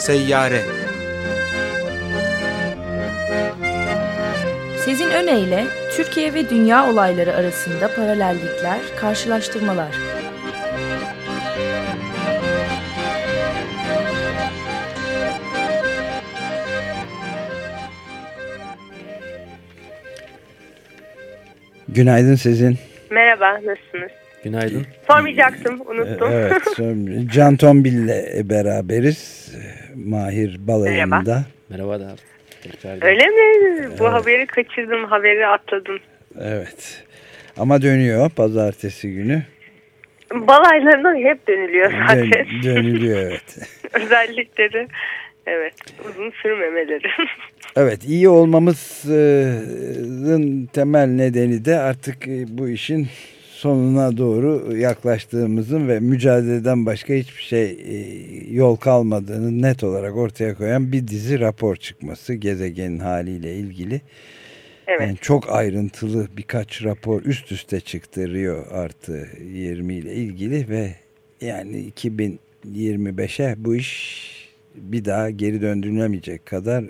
Seyyare Sezin Öne Türkiye ve dünya olayları arasında paralellikler, karşılaştırmalar. Günaydın Sezin. Merhaba, nasılsınız? Günaydın. Sormayacaktım, unuttum. Evet, Can Tombil ile beraberiz. Mahir balayında. Merhaba da. Öyle mi? Bu evet. haberi kaçırdım, haberi atladım. Evet. Ama dönüyor pazartesi günü. Balaylarından hep dönülüyor zaten. Dön, dönülüyor evet. Özellikleri. Evet, uzun sürmemeleri. evet, iyi olmamızın temel nedeni de artık bu işin sonuna doğru yaklaştığımızın ve mücadeleden başka hiçbir şey e, yol kalmadığını net olarak ortaya koyan bir dizi rapor çıkması gezegenin haliyle ilgili. Evet. Yani çok ayrıntılı birkaç rapor üst üste çıktı Rio artı 20 ile ilgili ve yani 2025'e bu iş bir daha geri döndürülemeyecek kadar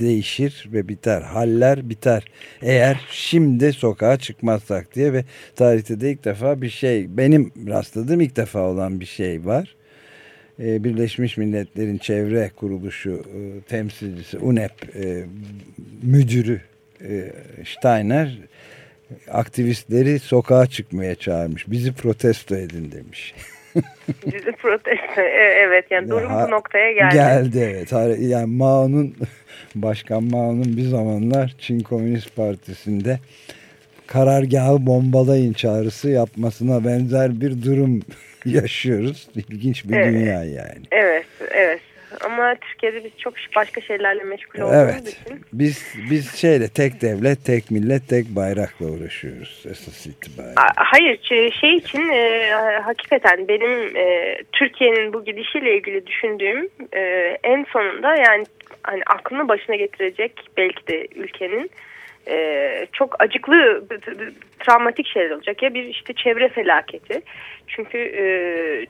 değişir ve biter. Haller biter. Eğer şimdi sokağa çıkmazsak diye ve tarihte de ilk defa bir şey benim rastladığım ilk defa olan bir şey var. Ee, Birleşmiş Milletler'in çevre kuruluşu e, temsilcisi UNEP e, müdürü e, Steiner aktivistleri sokağa çıkmaya çağırmış. Bizi protesto edin demiş. Bizi protesto evet yani durum bu noktaya geldi. Geldi evet. Yani Mao'nun Başkan Mao'nun bir zamanlar Çin Komünist Partisi'nde karargahı bombalayın çağrısı yapmasına benzer bir durum yaşıyoruz. İlginç bir evet. dünya yani. Evet, evet. Ama Türkiye'de biz çok başka şeylerle meşgul olduğumuz evet. için. Biz, biz şeyle tek devlet, tek millet, tek bayrakla uğraşıyoruz esas itibariyle. Hayır şey için e, hakikaten benim e, Türkiye'nin bu gidişiyle ilgili düşündüğüm e, en sonunda yani hani aklını başına getirecek belki de ülkenin e, çok acıklı travmatik şeyler olacak ya. Bir işte çevre felaketi. Çünkü e,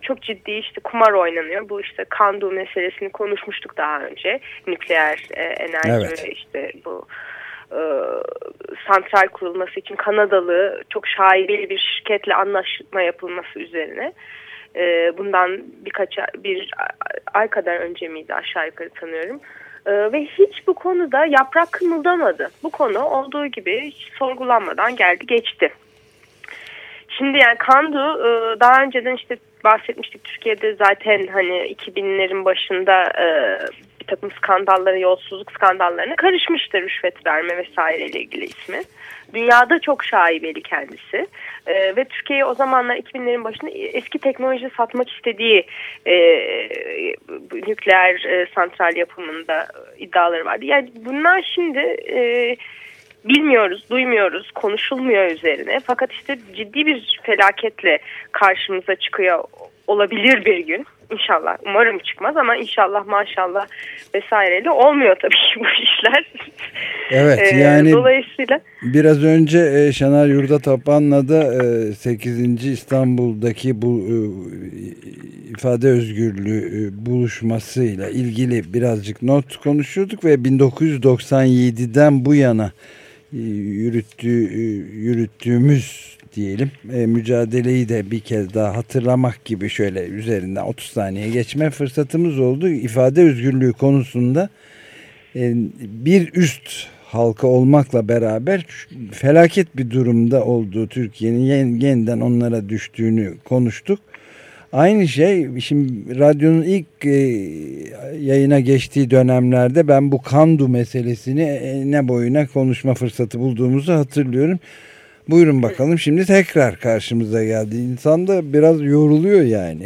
çok ciddi işte kumar oynanıyor. Bu işte kandu meselesini konuşmuştuk daha önce. Nükleer e, enerji evet. ve işte bu e, santral kurulması için Kanadalı çok şaibeli bir şirketle anlaşma yapılması üzerine e, bundan birkaç bir ay kadar önce miydi? Aşağı yukarı sanıyorum ee, ve hiç bu konuda yaprak kımıldamadı. Bu konu olduğu gibi hiç sorgulanmadan geldi geçti. Şimdi yani Kandu e, daha önceden işte bahsetmiştik Türkiye'de zaten hani 2000'lerin başında e, bir takım skandallara, yolsuzluk skandallarına karışmıştır rüşvet verme vesaireyle ilgili ismi. Dünyada çok şaibeli kendisi. E, ve Türkiye'ye o zamanlar 2000'lerin başında eski teknoloji satmak istediği e, nükleer e, santral yapımında iddiaları vardı. Yani bunlar şimdi e, bilmiyoruz, duymuyoruz, konuşulmuyor üzerine. Fakat işte ciddi bir felaketle karşımıza çıkıyor olabilir bir gün. İnşallah. Umarım çıkmaz ama inşallah maşallah vesaireyle olmuyor tabii ki bu işler. Evet ee, yani dolayısıyla biraz önce e, Şener Yurda Tapan'la da e, 8. İstanbul'daki bu e, ifade özgürlüğü e, buluşmasıyla ilgili birazcık not konuşuyorduk ve 1997'den bu yana e, yürüttüğü, e, yürüttüğümüz diyelim e, mücadeleyi de bir kez daha hatırlamak gibi şöyle üzerinden 30 saniye geçme fırsatımız oldu. İfade özgürlüğü konusunda e, bir üst halka olmakla beraber felaket bir durumda olduğu Türkiye'nin yeniden onlara düştüğünü konuştuk. Aynı şey şimdi radyonun ilk e, yayına geçtiği dönemlerde ben bu Kandu meselesini e, ne boyuna konuşma fırsatı bulduğumuzu hatırlıyorum. Buyurun bakalım şimdi tekrar karşımıza geldi. İnsan da biraz yoruluyor yani.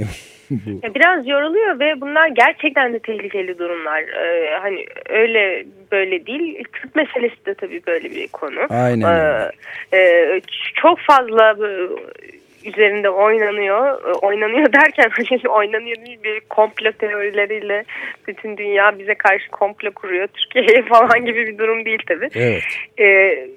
biraz yoruluyor ve bunlar gerçekten de tehlikeli durumlar. Ee, hani öyle böyle değil. Tıp meselesi de tabii böyle bir konu. Aynen. Ee, e, çok fazla üzerinde oynanıyor. Ee, oynanıyor derken hani oynanıyor değil bir komplo teorileriyle bütün dünya bize karşı komplo kuruyor. Türkiye'ye falan gibi bir durum değil tabii. Evet. Ee,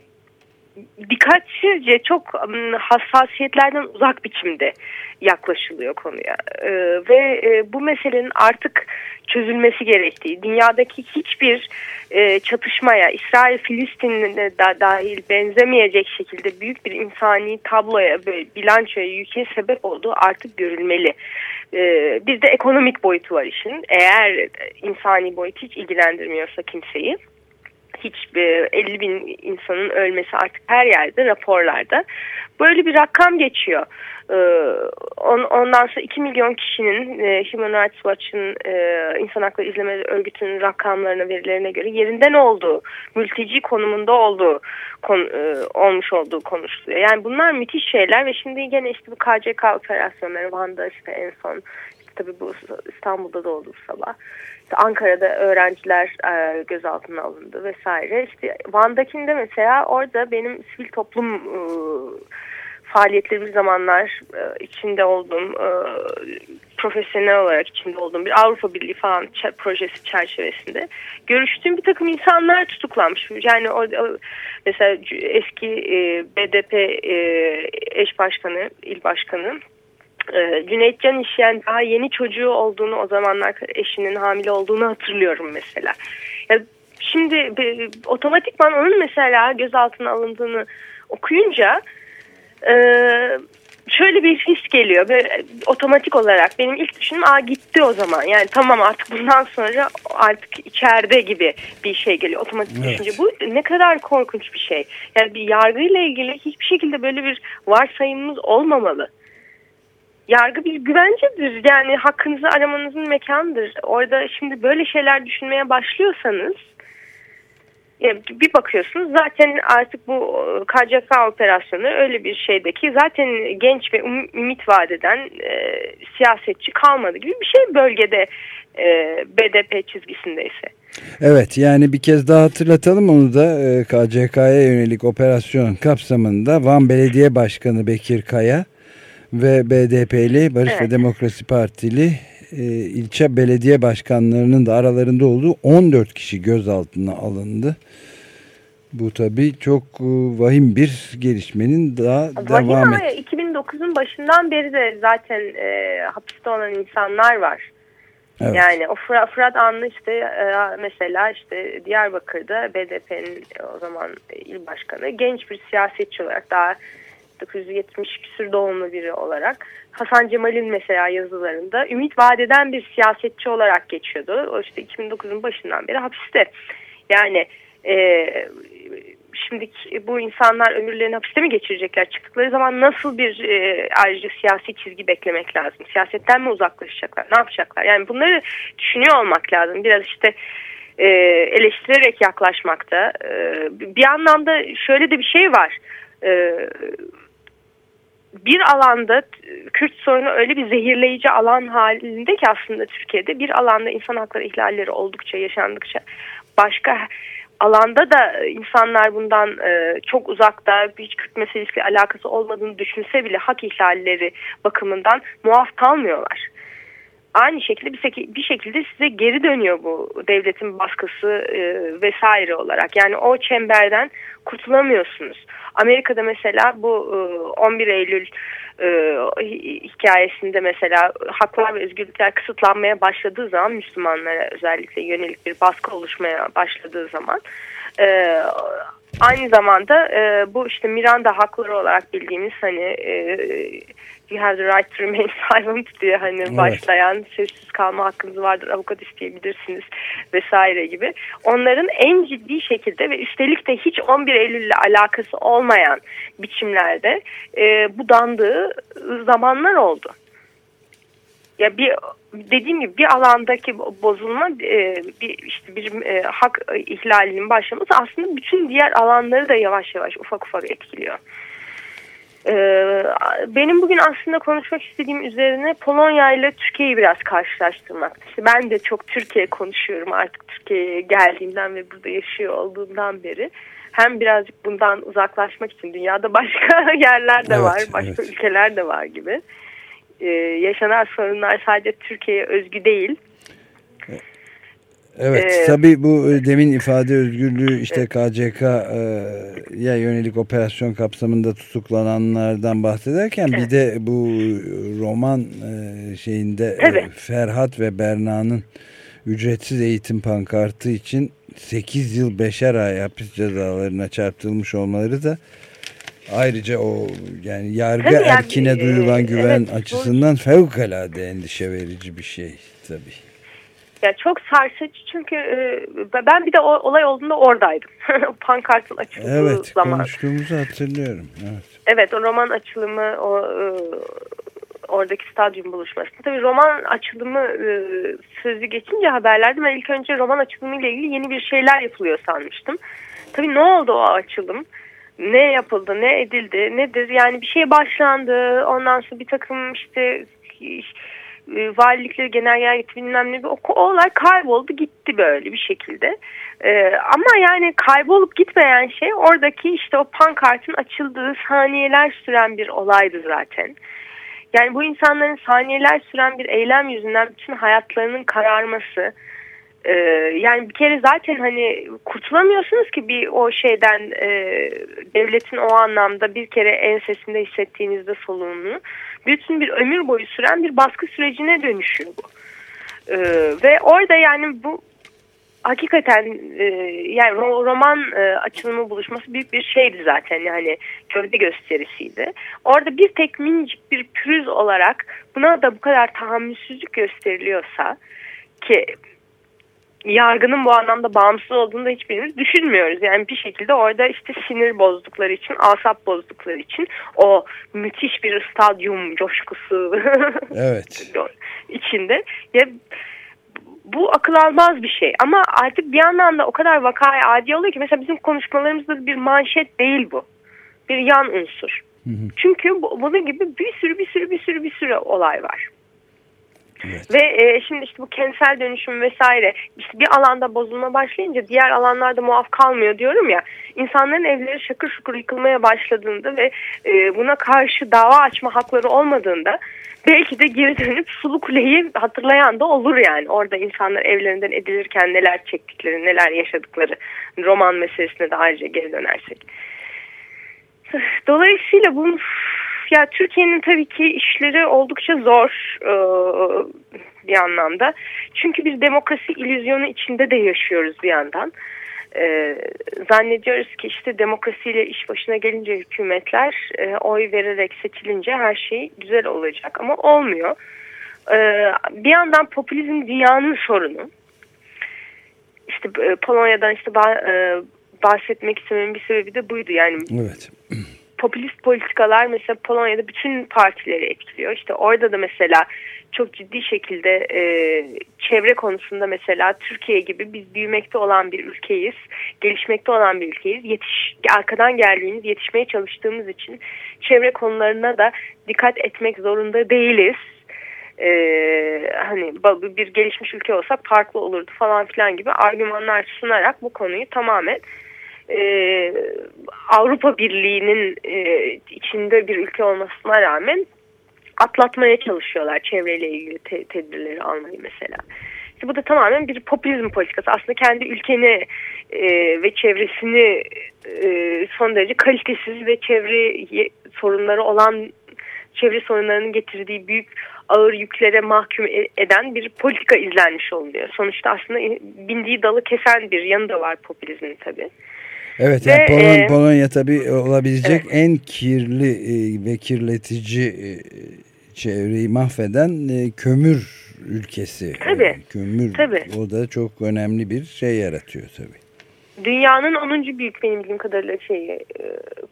dikkatsizce çok hassasiyetlerden uzak biçimde yaklaşılıyor konuya e, ve e, bu meselenin artık çözülmesi gerektiği, dünyadaki hiçbir e, çatışmaya, İsrail-Filistin'e da dahil benzemeyecek şekilde büyük bir insani tabloya ve bilançoya yüke sebep olduğu artık görülmeli. E, bir de ekonomik boyutu var işin. Eğer insani boyut hiç ilgilendirmiyorsa kimseyi hiç 50 bin insanın ölmesi artık her yerde raporlarda. Böyle bir rakam geçiyor. Ee, ondan sonra 2 milyon kişinin e, Human Rights Watch'ın e, İnsan Hakları İzleme Örgütü'nün rakamlarına, verilerine göre yerinden olduğu, mülteci konumunda olduğu e, olmuş olduğu konuşuluyor. Yani bunlar müthiş şeyler ve şimdi gene işte bu KCK operasyonları Van'da işte en son tabii bu İstanbul'da da oldu sabah. İşte Ankara'da öğrenciler e, gözaltına alındı vesaire. İşte Van'dakinde mesela orada benim sivil toplum e, faaliyetlerimiz zamanlar e, içinde olduğum e, profesyonel olarak içinde olduğum bir Avrupa Birliği falan projesi çerçevesinde görüştüğüm bir takım insanlar tutuklanmış. Yani o, mesela eski e, BDP e, eş başkanı, il başkanı e, Cüneyt Can işleyen daha yeni çocuğu olduğunu o zamanlar eşinin hamile olduğunu hatırlıyorum mesela. Yani şimdi e, otomatikman onun mesela gözaltına alındığını okuyunca e, şöyle bir his geliyor. Ve otomatik olarak benim ilk düşünüm aa gitti o zaman. Yani tamam artık bundan sonra artık içeride gibi bir şey geliyor. Otomatik evet. düşünce. Bu ne kadar korkunç bir şey. Yani bir yargıyla ilgili hiçbir şekilde böyle bir varsayımımız olmamalı yargı bir güvencedir. Yani hakkınızı aramanızın mekanıdır. Orada şimdi böyle şeyler düşünmeye başlıyorsanız bir bakıyorsunuz zaten artık bu KCK operasyonu öyle bir şeydeki zaten genç ve um, ümit vadeden e, siyasetçi kalmadı gibi bir şey bölgede e, BDP çizgisindeyse. Evet yani bir kez daha hatırlatalım onu da KCK'ya yönelik operasyon kapsamında Van Belediye Başkanı Bekir Kaya ve BDP'li Barış evet. ve Demokrasi Partili e, ilçe belediye başkanlarının da aralarında olduğu 14 kişi gözaltına alındı. Bu tabii çok e, vahim bir gelişmenin daha vahim devam et. 2009'un başından beri de zaten e, hapiste olan insanlar var. Evet. Yani o Fırat, Fırat Anlı işte e, mesela işte Diyarbakır'da BDP'nin o zaman il başkanı genç bir siyasetçi olarak daha 1970 küsür doğumlu biri olarak Hasan Cemal'in mesela yazılarında ümit vadeden bir siyasetçi olarak geçiyordu. O işte 2009'un başından beri hapiste. Yani e, şimdi bu insanlar ömürlerini hapiste mi geçirecekler? Çıktıkları zaman nasıl bir e, ayrıca siyasi çizgi beklemek lazım? Siyasetten mi uzaklaşacaklar? Ne yapacaklar? Yani bunları düşünüyor olmak lazım. Biraz işte e, eleştirerek yaklaşmakta. E, bir anlamda şöyle de bir şey var. E, bir alanda Kürt sorunu öyle bir zehirleyici alan halinde ki aslında Türkiye'de bir alanda insan hakları ihlalleri oldukça yaşandıkça başka alanda da insanlar bundan e, çok uzakta hiç Kürt meselesiyle alakası olmadığını düşünse bile hak ihlalleri bakımından muaf kalmıyorlar. Aynı şekilde bir, bir şekilde size geri dönüyor bu devletin baskısı e, vesaire olarak. Yani o çemberden kurtulamıyorsunuz. Amerika'da mesela bu 11 e, Eylül e, hikayesinde mesela haklar ve özgürlükler kısıtlanmaya başladığı zaman Müslümanlara özellikle yönelik bir baskı oluşmaya başladığı zaman e, aynı zamanda bu işte Miranda hakları olarak bildiğimiz hani you have the right to remain silent diye hani evet. başlayan sessiz kalma hakkınız vardır avukat isteyebilirsiniz vesaire gibi. Onların en ciddi şekilde ve üstelik de hiç 11 Eylül ile alakası olmayan biçimlerde e, budandığı zamanlar oldu. Ya bir dediğim gibi bir alandaki bozulma e, bir işte bir e, hak ihlalinin başlaması aslında bütün diğer alanları da yavaş yavaş ufak ufak etkiliyor. Benim bugün aslında konuşmak istediğim üzerine Polonya ile Türkiye'yi biraz karşılaştırmak. İşte ben de çok Türkiye konuşuyorum artık Türkiye'ye geldiğimden ve burada yaşıyor olduğumdan beri. Hem birazcık bundan uzaklaşmak için dünyada başka yerler de evet, var, başka evet. ülkeler de var gibi. Ee, yaşanan sorunlar sadece Türkiye'ye özgü değil. Evet ee, tabii bu e, demin ifade özgürlüğü işte KCK'ya yönelik operasyon kapsamında tutuklananlardan bahsederken evet. bir de bu roman şeyinde tabii. Ferhat ve Berna'nın ücretsiz eğitim pankartı için 8 yıl 5'er ay hapis cezalarına çarptırılmış olmaları da ayrıca o yani yargı tabii erkine yani, duyulan güven evet, açısından bu... fevkalade endişe verici bir şey tabii. Yani çok sarsıcı çünkü e, ben bir de o, olay olduğunda oradaydım. Pankartın açıldığı evet, zaman. Evet konuştuğumuzu hatırlıyorum. Evet. evet o roman açılımı o e, oradaki stadyum buluşmasında. Tabii roman açılımı e, sözü geçince haberlerde ben ilk önce roman açılımı ile ilgili yeni bir şeyler yapılıyor sanmıştım. Tabii ne oldu o açılım? Ne yapıldı, ne edildi, nedir? Yani bir şey başlandı, ondan sonra bir takım işte e, valilikleri genel gitti bilmem ne o, o olay kayboldu gitti böyle bir şekilde. Ee, ama yani kaybolup gitmeyen şey oradaki işte o pankartın açıldığı saniyeler süren bir olaydı zaten. Yani bu insanların saniyeler süren bir eylem yüzünden bütün hayatlarının kararması. Ee, yani bir kere zaten hani kurtulamıyorsunuz ki bir o şeyden e, devletin o anlamda bir kere ensesinde hissettiğinizde soluğunu. Bütün bir ömür boyu süren bir baskı sürecine dönüşüyor bu. Ee, ve orada yani bu hakikaten e, yani roman e, açılımı buluşması büyük bir şeydi zaten yani gövde gösterisiydi. Orada bir tek minicik bir pürüz olarak buna da bu kadar tahammülsüzlük gösteriliyorsa ki yargının bu anlamda bağımsız olduğunu da hiçbirimiz düşünmüyoruz. Yani bir şekilde orada işte sinir bozdukları için, asap bozdukları için o müthiş bir stadyum coşkusu evet. içinde. Ya bu akıl almaz bir şey. Ama artık bir yandan da o kadar vakaya adi oluyor ki mesela bizim konuşmalarımızda bir manşet değil bu. Bir yan unsur. Hı hı. Çünkü bu, bunun gibi bir sürü bir sürü bir sürü bir sürü olay var. Evet. Ve e, şimdi işte bu kentsel dönüşüm vesaire işte bir alanda bozulma başlayınca diğer alanlarda muaf kalmıyor diyorum ya. İnsanların evleri şakır şukur yıkılmaya başladığında ve e, buna karşı dava açma hakları olmadığında belki de geri dönüp Sulu Kule'yi hatırlayan da olur yani. Orada insanlar evlerinden edilirken neler çektikleri, neler yaşadıkları roman meselesine de ayrıca geri dönersek. Dolayısıyla bu ya Türkiye'nin tabii ki işleri oldukça zor e, bir anlamda. Çünkü biz demokrasi illüzyonu içinde de yaşıyoruz bir yandan. E, zannediyoruz ki işte demokrasiyle iş başına gelince hükümetler e, oy vererek seçilince her şey güzel olacak ama olmuyor. E, bir yandan popülizm dünyanın sorunu. İşte e, Polonya'dan işte e, bahsetmek istememin bir sebebi de buydu yani. Evet popülist politikalar mesela Polonya'da bütün partileri etkiliyor. İşte orada da mesela çok ciddi şekilde e, çevre konusunda mesela Türkiye gibi biz büyümekte olan bir ülkeyiz, gelişmekte olan bir ülkeyiz. Yetiş, arkadan geldiğimiz, yetişmeye çalıştığımız için çevre konularına da dikkat etmek zorunda değiliz. Ee, hani bir gelişmiş ülke olsa farklı olurdu falan filan gibi argümanlar sunarak bu konuyu tamamen e, Avrupa Birliği'nin e, içinde bir ülke olmasına rağmen atlatmaya çalışıyorlar çevreyle ilgili te tedbirleri almayı mesela. İşte bu da tamamen bir popülizm politikası. Aslında kendi ülkeni e, ve çevresini e, son derece kalitesiz ve çevre sorunları olan çevre sorunlarının getirdiği büyük ağır yüklere mahkum e, eden bir politika izlenmiş oluyor. Sonuçta aslında bindiği dalı kesen bir yanı da var popülizmin tabii. Evet ve, yani Polon, e, Polonya tabii olabilecek evet. en kirli e, ve kirletici e, çevreyi mahveden e, kömür ülkesi. Tabii. Kömür tabii. o da çok önemli bir şey yaratıyor tabii. Dünyanın 10. büyük benim bildiğim kadarıyla şey,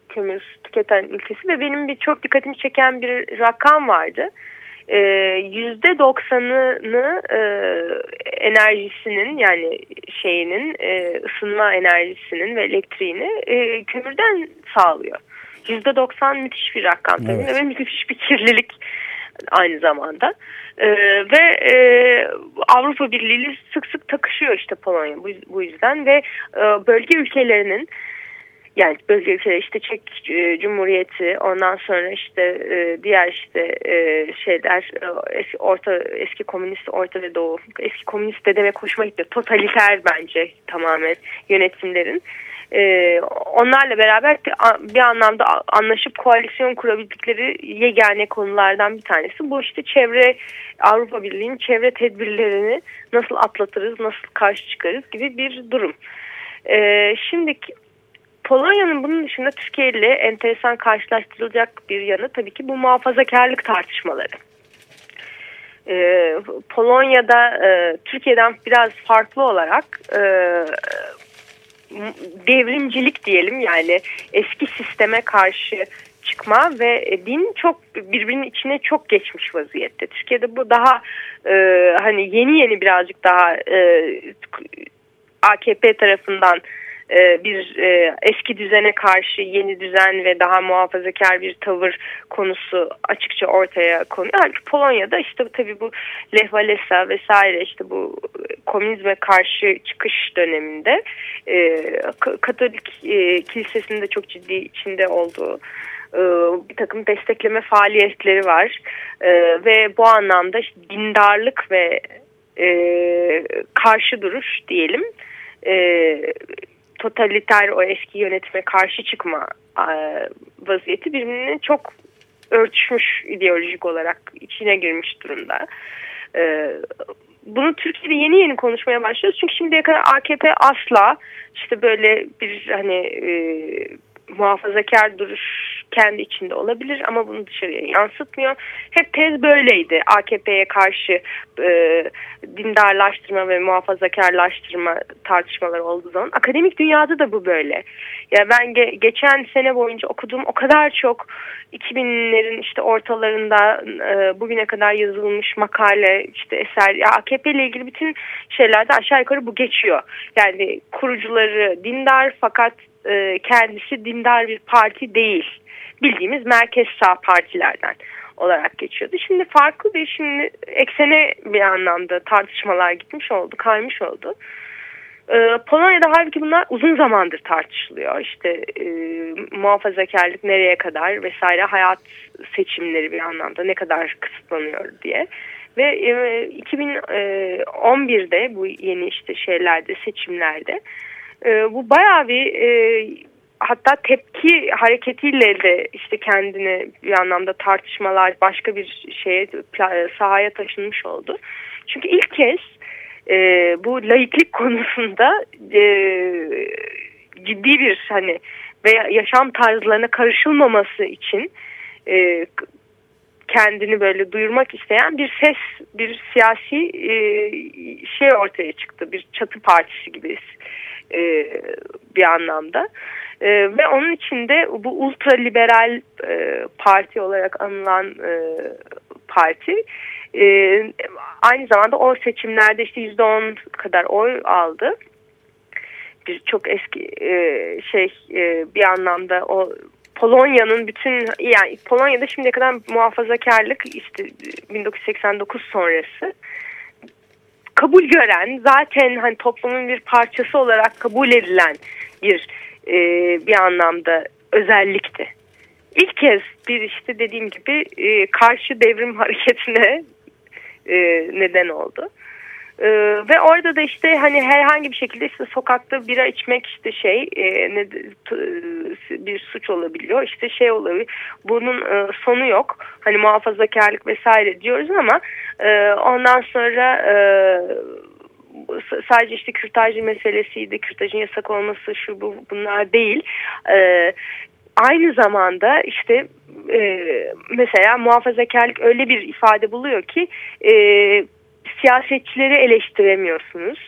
kömür tüketen ülkesi ve benim bir çok dikkatimi çeken bir rakam vardı. Yüzde doksanını e, enerjisinin yani şeyinin e, ısınma enerjisinin ve elektriğini e, kömürden sağlıyor. Yüzde doksan müthiş bir rakam tabii evet. ve müthiş bir kirlilik aynı zamanda. Ee, ve e, Avrupa Birliği sık sık takışıyor işte Polonya bu, bu yüzden ve e, bölge ülkelerinin yani böylece işte Çek e, Cumhuriyeti ondan sonra işte e, diğer işte e, şeyler eski, orta eski komünist Orta ve Doğu eski komünist de demek hoşuma gitti. Totaliter bence tamamen yönetimlerin. Onlarla beraber bir anlamda anlaşıp koalisyon kurabildikleri yegane konulardan bir tanesi. Bu işte çevre Avrupa Birliği'nin çevre tedbirlerini nasıl atlatırız nasıl karşı çıkarız gibi bir durum. Şimdi Polonya'nın bunun dışında Türkiye ile enteresan karşılaştırılacak bir yanı tabii ki bu muhafazakarlık tartışmaları. Ee, Polonya'da e, Türkiye'den biraz farklı olarak e, devrimcilik diyelim yani eski sisteme karşı çıkma ve din çok birbirinin içine çok geçmiş vaziyette. Türkiye'de bu daha e, hani yeni yeni birazcık daha e, AKP tarafından bir e, eski düzene karşı yeni düzen ve daha muhafazakar bir tavır konusu açıkça ortaya konuyor. Halbuki Polonya'da işte tabii bu Lech Walesa vesaire işte bu komünizme karşı çıkış döneminde e, Katolik kilisesinin de çok ciddi içinde olduğu bir takım destekleme faaliyetleri var ve bu anlamda işte dindarlık ve karşı duruş diyelim totaliter o eski yönetime karşı çıkma e, vaziyeti birbirine çok örtüşmüş ideolojik olarak içine girmiş durumda. E, bunu Türkiye'de yeni yeni konuşmaya başlıyoruz. Çünkü şimdiye kadar AKP asla işte böyle bir hani e, muhafazakar duruş kendi içinde olabilir ama bunu dışarıya yansıtmıyor. Hep tez böyleydi. AKP'ye karşı e, dindarlaştırma ve muhafazakarlaştırma tartışmaları olduğu zaman. Akademik dünyada da bu böyle. Ya ben ge geçen sene boyunca okuduğum o kadar çok 2000'lerin işte ortalarında e, bugüne kadar yazılmış makale, işte eser, ya AKP ile ilgili bütün şeylerde aşağı yukarı bu geçiyor. Yani kurucuları dindar fakat e, kendisi dindar bir parti değil. Bildiğimiz merkez sağ partilerden olarak geçiyordu. Şimdi farklı bir şimdi eksene bir anlamda tartışmalar gitmiş oldu, kaymış oldu. Ee, Polonya'da halbuki bunlar uzun zamandır tartışılıyor. İşte e, muhafazakarlık nereye kadar vesaire hayat seçimleri bir anlamda ne kadar kısıtlanıyor diye. Ve e, 2011'de bu yeni işte şeylerde seçimlerde e, bu bayağı bir e, hatta tepki hareketiyle de işte kendini bir anlamda tartışmalar başka bir şeye sahaya taşınmış oldu. Çünkü ilk kez e, bu laiklik konusunda e, ciddi bir hani veya yaşam tarzlarına karışılmaması için e, kendini böyle duyurmak isteyen bir ses, bir siyasi e, şey ortaya çıktı. Bir çatı partisi gibi e, bir anlamda. E, ve onun içinde bu ultra liberal e, parti olarak anılan e, parti e, aynı zamanda o seçimlerde işte yüzde on kadar oy aldı. Bir çok eski e, şey e, bir anlamda o Polonya'nın bütün yani Polonya'da şimdiye kadar muhafazakarlık işte 1989 sonrası kabul gören zaten hani toplumun bir parçası olarak kabul edilen bir e, bir anlamda özellikti. İlk kez bir işte dediğim gibi e, karşı devrim hareketine e, neden oldu. Ee, ve orada da işte hani herhangi bir şekilde işte sokakta bira içmek işte şey e, ne, bir suç olabiliyor. İşte şey olabilir bunun e, sonu yok. Hani muhafazakarlık vesaire diyoruz ama e, ondan sonra e, sadece işte kürtaj meselesiydi kürtajın yasak olması şu bu bunlar değil. E, aynı zamanda işte e, mesela muhafazakarlık öyle bir ifade buluyor ki e, siyasetçileri eleştiremiyorsunuz.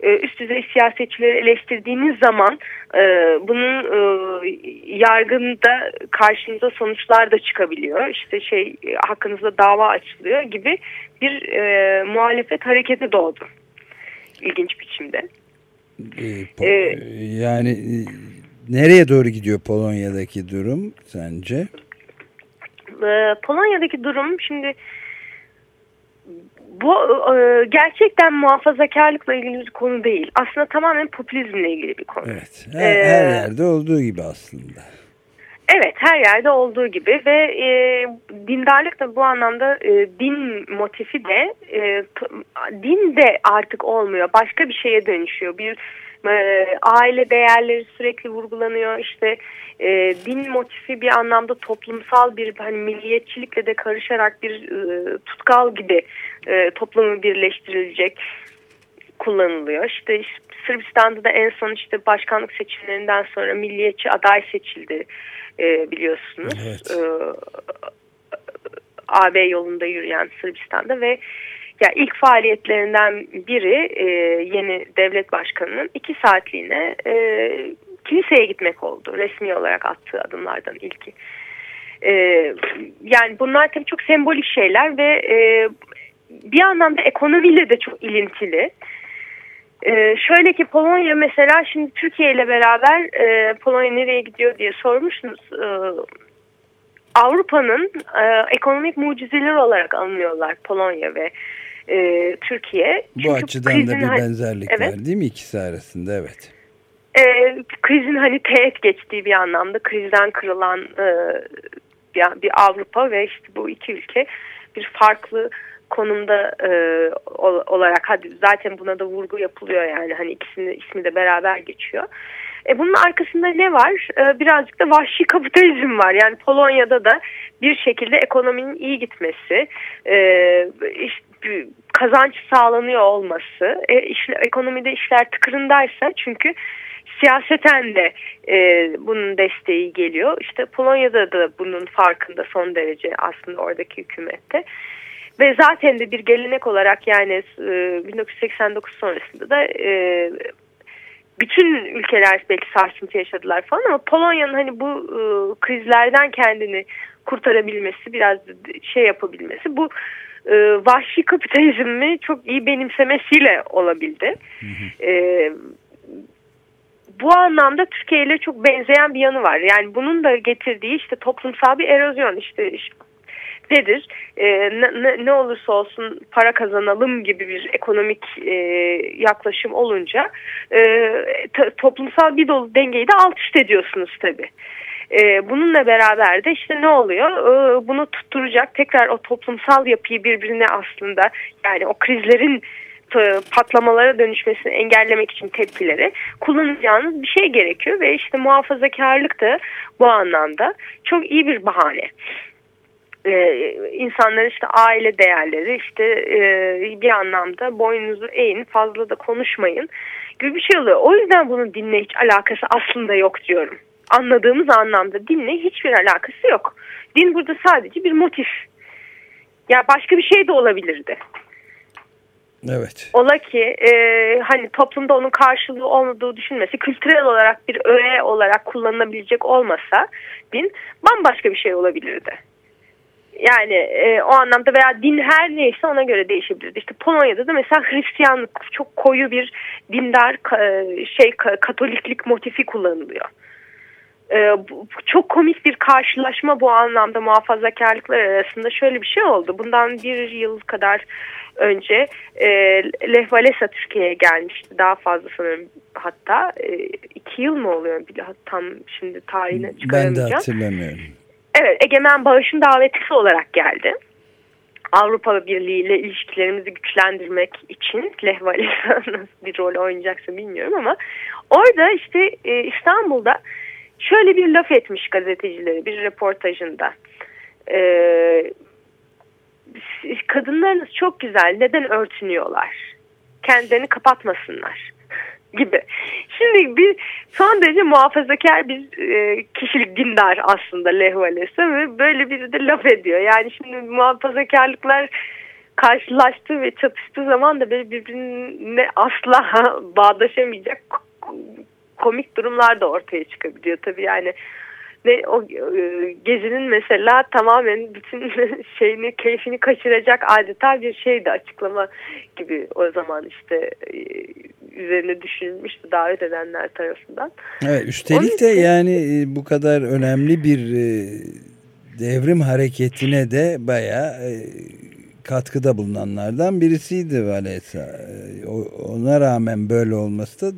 E, üst düzey siyasetçileri eleştirdiğiniz zaman e, bunun e, yargında karşınıza sonuçlar da çıkabiliyor. İşte şey hakkınızda dava açılıyor gibi bir e, muhalefet hareketi doğdu. İlginç biçimde. E, e, yani nereye doğru gidiyor Polonya'daki durum sence? Polonya'daki durum şimdi bu e, gerçekten muhafazakarlıkla ilgili bir konu değil. Aslında tamamen popülizmle ilgili bir konu. Evet. Her, ee, her yerde olduğu gibi aslında. Evet her yerde olduğu gibi ve e, dindarlık da bu anlamda e, din motifi de e, din de artık olmuyor. Başka bir şeye dönüşüyor. Bir e, aile değerleri sürekli vurgulanıyor. İşte e, din motifi bir anlamda toplumsal bir hani milliyetçilikle de karışarak bir e, tutkal gibi e, toplumu birleştirilecek kullanılıyor. İşte, Sırbistan'da da en son işte başkanlık seçimlerinden sonra milliyetçi aday seçildi e, biliyorsunuz. Evet. E, AB yolunda yürüyen Sırbistan'da ve ya ilk faaliyetlerinden biri e, yeni devlet başkanının iki saatliğine e, kiliseye gitmek oldu. Resmi olarak attığı adımlardan ilki. E, yani bunlar tabii çok sembolik şeyler ve e, bir anlamda ekonomiyle de çok ilintili. Ee, şöyle ki Polonya mesela şimdi Türkiye ile beraber e, Polonya nereye gidiyor diye sormuşsunuz. Ee, Avrupa'nın e, ekonomik mucizeleri olarak anlıyorlar Polonya ve e, Türkiye. Bu Çünkü açıdan da bir benzerlik evet. var değil mi ikisi arasında evet. E, krizin hani teğet geçtiği bir anlamda krizden kırılan e, bir, bir Avrupa ve işte bu iki ülke bir farklı konumda e, olarak hadi zaten buna da vurgu yapılıyor yani hani ikisinin ismi de beraber geçiyor. E bunun arkasında ne var? E, birazcık da vahşi kapitalizm var. Yani Polonya'da da bir şekilde ekonominin iyi gitmesi, e, işte, kazanç sağlanıyor olması, e, işle, ekonomide işler tıkırındaysa çünkü siyaseten de e, bunun desteği geliyor. İşte Polonya'da da bunun farkında son derece aslında oradaki hükümette. Ve zaten de bir gelenek olarak yani e, 1989 sonrasında da e, bütün ülkeler belki sarsıntı yaşadılar falan ama Polonya'nın hani bu e, krizlerden kendini kurtarabilmesi, biraz şey yapabilmesi bu e, vahşi kapitalizmi çok iyi benimsemesiyle olabildi. E, bu anlamda Türkiye ile çok benzeyen bir yanı var. Yani bunun da getirdiği işte toplumsal bir erozyon işte, işte nedir? E, ne, ne olursa olsun para kazanalım gibi bir ekonomik e, yaklaşım olunca e, toplumsal bir dolu dengeyi de alt üst ediyorsunuz tabii. E, bununla beraber de işte ne oluyor? E, bunu tutturacak tekrar o toplumsal yapıyı birbirine aslında yani o krizlerin patlamalara dönüşmesini engellemek için tepkileri kullanacağınız bir şey gerekiyor ve işte muhafazakarlık da bu anlamda çok iyi bir bahane e, insanlar işte aile değerleri işte e, bir anlamda boynunuzu eğin fazla da konuşmayın gibi bir şey oluyor. O yüzden bunun dinle hiç alakası aslında yok diyorum. Anladığımız anlamda dinle hiçbir alakası yok. Din burada sadece bir motif. Ya başka bir şey de olabilirdi. Evet. Ola ki e, hani toplumda onun karşılığı olmadığı düşünmesi kültürel olarak bir öğe olarak kullanılabilecek olmasa din bambaşka bir şey olabilirdi. Yani e, o anlamda veya din her neyse ona göre değişebilir. İşte Polonya'da da mesela Hristiyanlık çok koyu bir dindar şey Katoliklik motifi kullanılıyor. E, çok komik bir karşılaşma bu anlamda muhafazakarlıklar arasında şöyle bir şey oldu. Bundan bir yıl kadar önce e, Lech Walesa Türkiye'ye gelmişti. Daha fazla sanırım hatta e, iki yıl mı oluyor? Tam şimdi tarihini çıkaramayacağım. Ben de hatırlamıyorum. Evet, Egemen Bağış'ın davetlisi olarak geldi. Avrupa Birliği ile ilişkilerimizi güçlendirmek için Lehvali nasıl bir rol oynayacaksa bilmiyorum ama orada işte e, İstanbul'da şöyle bir laf etmiş gazetecilere bir reportajında. E, kadınlarınız çok güzel neden örtünüyorlar? Kendilerini kapatmasınlar gibi. Şimdi bir son derece muhafazakar bir e, kişilik dindar aslında lehvalesi ve böyle bir de laf ediyor. Yani şimdi muhafazakarlıklar karşılaştığı ve çatıştığı zaman da böyle birbirine asla bağdaşamayacak komik durumlar da ortaya çıkabiliyor. Tabii yani ve o e, gezinin mesela tamamen bütün şeyini keyfini kaçıracak adeta bir şeydi açıklama gibi o zaman işte e, üzerine düşünülmüştü davet edenler tarafından. Evet üstelik Onun de için, yani e, bu kadar önemli bir devrim hareketine de bayağı katkıda bulunanlardan birisiydi Valesa. Ona rağmen böyle olması da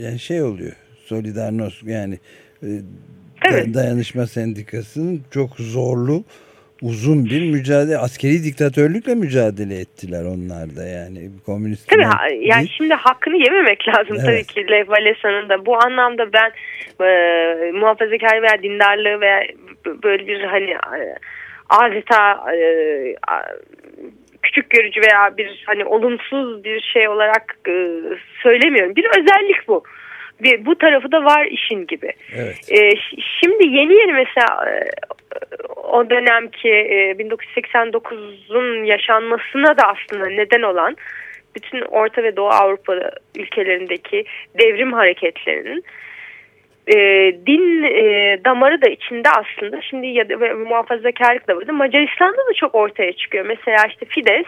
yani şey oluyor. Solidarnos yani evet. dayanışma sendikasının çok zorlu uzun bir mücadele askeri diktatörlükle mücadele ettiler onlar da yani komünist. Tabii ha, yani şimdi hakkını yememek lazım evet. tabii ki Lev Valesa'nın da bu anlamda ben e, muhafazakar veya dindarlığı veya böyle bir hani e, adeta e, küçük görücü veya bir hani olumsuz bir şey olarak e, söylemiyorum. Bir özellik bu. Bir, bu tarafı da var işin gibi. Evet. E, şimdi yeni yeni mesela e, o dönemki e, 1989'un yaşanmasına da aslında neden olan bütün Orta ve Doğu Avrupa ülkelerindeki devrim hareketlerinin e, din e, damarı da içinde aslında şimdi ya da ve muhafazakarlık da burada Macaristan'da da çok ortaya çıkıyor. Mesela işte Fides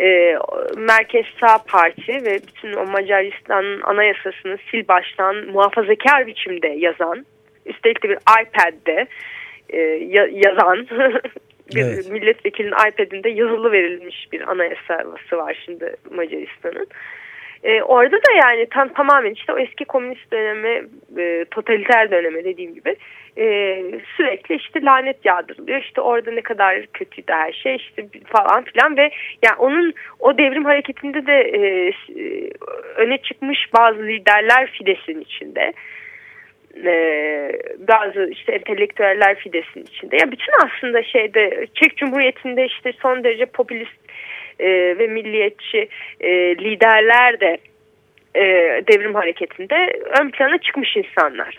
e, Merkez Sağ Parti ve bütün o Macaristan anayasasını sil baştan muhafazakar biçimde yazan üstelik de bir iPad'de e, yazan bir evet. milletvekilinin iPad'inde yazılı verilmiş bir anayasası var şimdi Macaristan'ın. E, orada da yani tam tamamen işte o eski komünist döneme, e, totaliter döneme dediğim gibi e, sürekli işte lanet yağdırılıyor. İşte orada ne kadar kötüydü her şey işte falan filan ve yani onun o devrim hareketinde de e, e öne çıkmış bazı liderler Fides'in içinde e, bazı işte entelektüeller Fides'in içinde. Ya bütün aslında şeyde Çek Cumhuriyeti'nde işte son derece popülist e, ve milliyetçi e, liderler de e, devrim hareketinde ön plana çıkmış insanlar.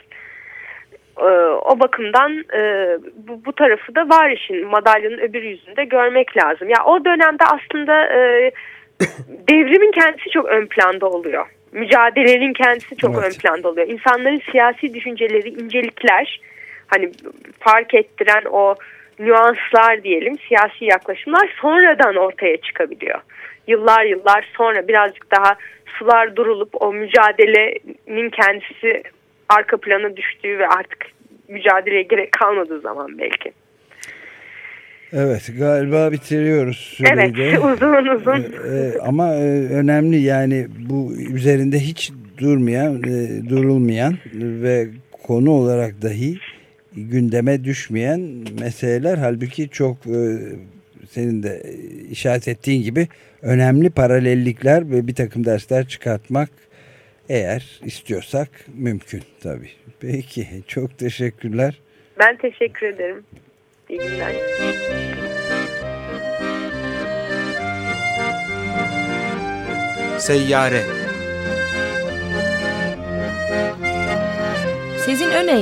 E, o bakımdan e, bu, bu tarafı da var işin madalyanın öbür yüzünde görmek lazım. Ya o dönemde aslında e, devrimin kendisi çok ön planda oluyor mücadelenin kendisi çok evet. ön planda oluyor. İnsanların siyasi düşünceleri, incelikler hani fark ettiren o nüanslar diyelim, siyasi yaklaşımlar sonradan ortaya çıkabiliyor. Yıllar yıllar sonra birazcık daha sular durulup o mücadelenin kendisi arka plana düştüğü ve artık mücadeleye gerek kalmadığı zaman belki. Evet galiba bitiriyoruz süreyi Evet uzun uzun. Ee, ama e, önemli yani bu üzerinde hiç durmayan, e, durulmayan ve konu olarak dahi gündeme düşmeyen meseleler halbuki çok e, senin de işaret ettiğin gibi önemli paralellikler ve bir takım dersler çıkartmak eğer istiyorsak mümkün tabii. Peki çok teşekkürler. Ben teşekkür ederim. İyi günler. Seyyare Sezin Öne